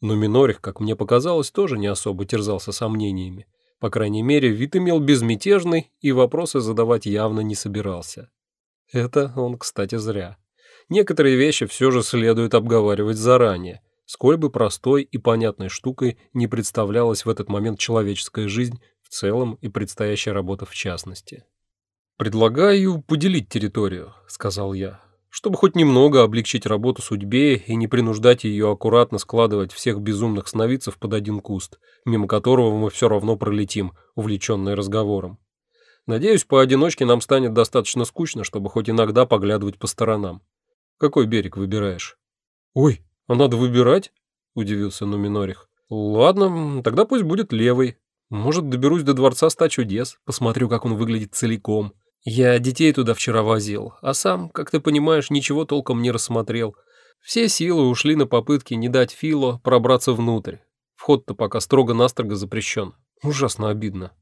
Но Минорих, как мне показалось, тоже не особо терзался сомнениями. По крайней мере, вид имел безмятежный и вопросы задавать явно не собирался. Это он, кстати, зря. Некоторые вещи все же следует обговаривать заранее, сколь бы простой и понятной штукой не представлялась в этот момент человеческая жизнь в целом и предстоящая работа в частности. «Предлагаю поделить территорию», — сказал я, чтобы хоть немного облегчить работу судьбе и не принуждать ее аккуратно складывать всех безумных сновидцев под один куст, мимо которого мы все равно пролетим, увлеченные разговором. Надеюсь, поодиночке нам станет достаточно скучно, чтобы хоть иногда поглядывать по сторонам. Какой берег выбираешь? Ой, а надо выбирать? Удивился Нуминорих. Ладно, тогда пусть будет левый. Может, доберусь до дворца ста чудес, посмотрю, как он выглядит целиком. Я детей туда вчера возил, а сам, как ты понимаешь, ничего толком не рассмотрел. Все силы ушли на попытки не дать Фило пробраться внутрь. Вход-то пока строго-настрого запрещен. Ужасно обидно.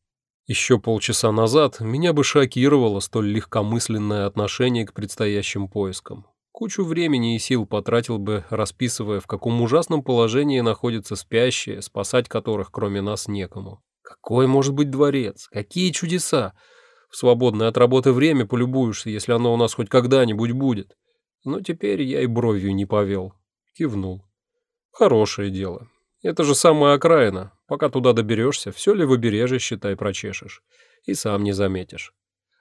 Еще полчаса назад меня бы шокировало столь легкомысленное отношение к предстоящим поискам. Кучу времени и сил потратил бы, расписывая, в каком ужасном положении находятся спящие, спасать которых кроме нас некому. Какой может быть дворец? Какие чудеса? Свободное от работы время полюбуешься, если оно у нас хоть когда-нибудь будет. Но теперь я и бровью не повел. Кивнул. Хорошее дело. Это же самая окраина. Пока туда доберешься, все ли выбережье, считай, прочешешь. И сам не заметишь.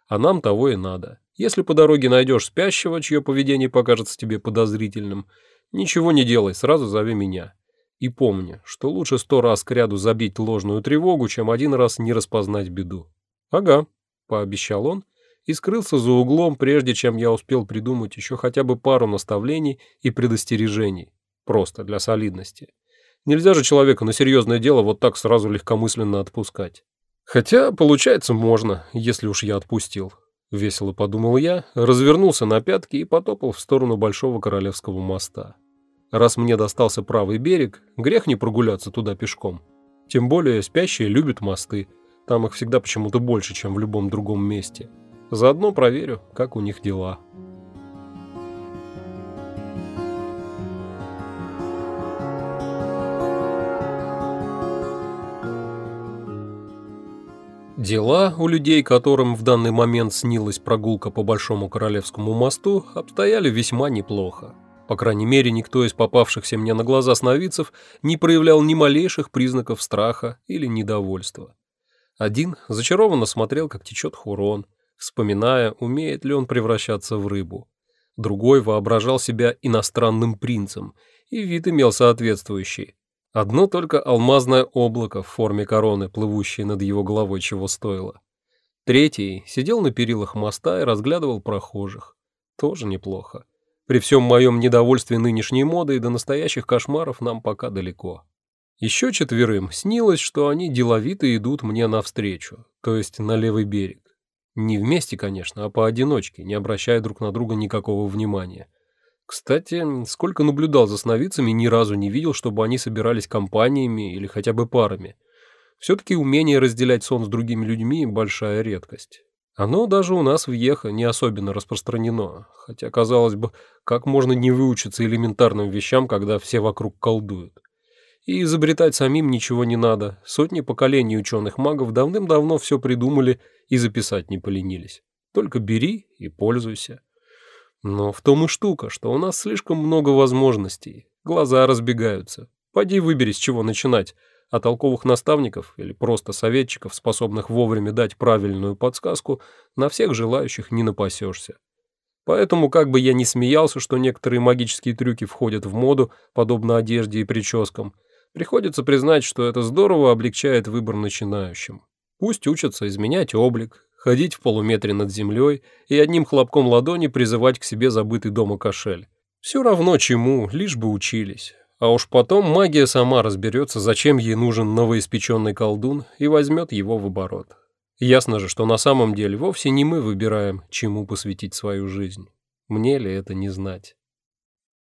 А нам того и надо. Если по дороге найдешь спящего, чье поведение покажется тебе подозрительным, ничего не делай, сразу зови меня. И помни, что лучше сто раз к ряду забить ложную тревогу, чем один раз не распознать беду. Ага, — пообещал он и скрылся за углом, прежде чем я успел придумать еще хотя бы пару наставлений и предостережений, просто для солидности. Нельзя же человека на серьезное дело вот так сразу легкомысленно отпускать. Хотя, получается, можно, если уж я отпустил. Весело подумал я, развернулся на пятки и потопал в сторону Большого Королевского моста. Раз мне достался правый берег, грех не прогуляться туда пешком. Тем более спящие любят мосты, там их всегда почему-то больше, чем в любом другом месте. Заодно проверю, как у них дела. Дела у людей, которым в данный момент снилась прогулка по Большому Королевскому мосту, обстояли весьма неплохо. По крайней мере, никто из попавшихся мне на глаза сновидцев не проявлял ни малейших признаков страха или недовольства. Один зачарованно смотрел, как течет Хурон, вспоминая, умеет ли он превращаться в рыбу. Другой воображал себя иностранным принцем, и вид имел соответствующий. Одно только алмазное облако в форме короны, плывущее над его головой, чего стоило. Третий сидел на перилах моста и разглядывал прохожих. Тоже неплохо. При всем моем недовольстве нынешней модой до настоящих кошмаров нам пока далеко. Еще четверым снилось, что они деловито идут мне навстречу, то есть на левый берег. Не вместе, конечно, а поодиночке, не обращая друг на друга никакого внимания. Кстати, сколько наблюдал за сновидцами, ни разу не видел, чтобы они собирались компаниями или хотя бы парами. Все-таки умение разделять сон с другими людьми – большая редкость. Оно даже у нас в Ехо не особенно распространено, хотя, казалось бы, как можно не выучиться элементарным вещам, когда все вокруг колдуют. И изобретать самим ничего не надо. Сотни поколений ученых-магов давным-давно все придумали и записать не поленились. Только бери и пользуйся. Но в том и штука, что у нас слишком много возможностей. Глаза разбегаются. Пойди выбери, с чего начинать. А толковых наставников или просто советчиков, способных вовремя дать правильную подсказку, на всех желающих не напасешься. Поэтому, как бы я ни смеялся, что некоторые магические трюки входят в моду, подобно одежде и прическам, Приходится признать, что это здорово облегчает выбор начинающим. Пусть учатся изменять облик, ходить в полуметре над землей и одним хлопком ладони призывать к себе забытый дома кошель. Все равно чему, лишь бы учились. А уж потом магия сама разберется, зачем ей нужен новоиспеченный колдун, и возьмет его в оборот. Ясно же, что на самом деле вовсе не мы выбираем, чему посвятить свою жизнь. Мне ли это не знать?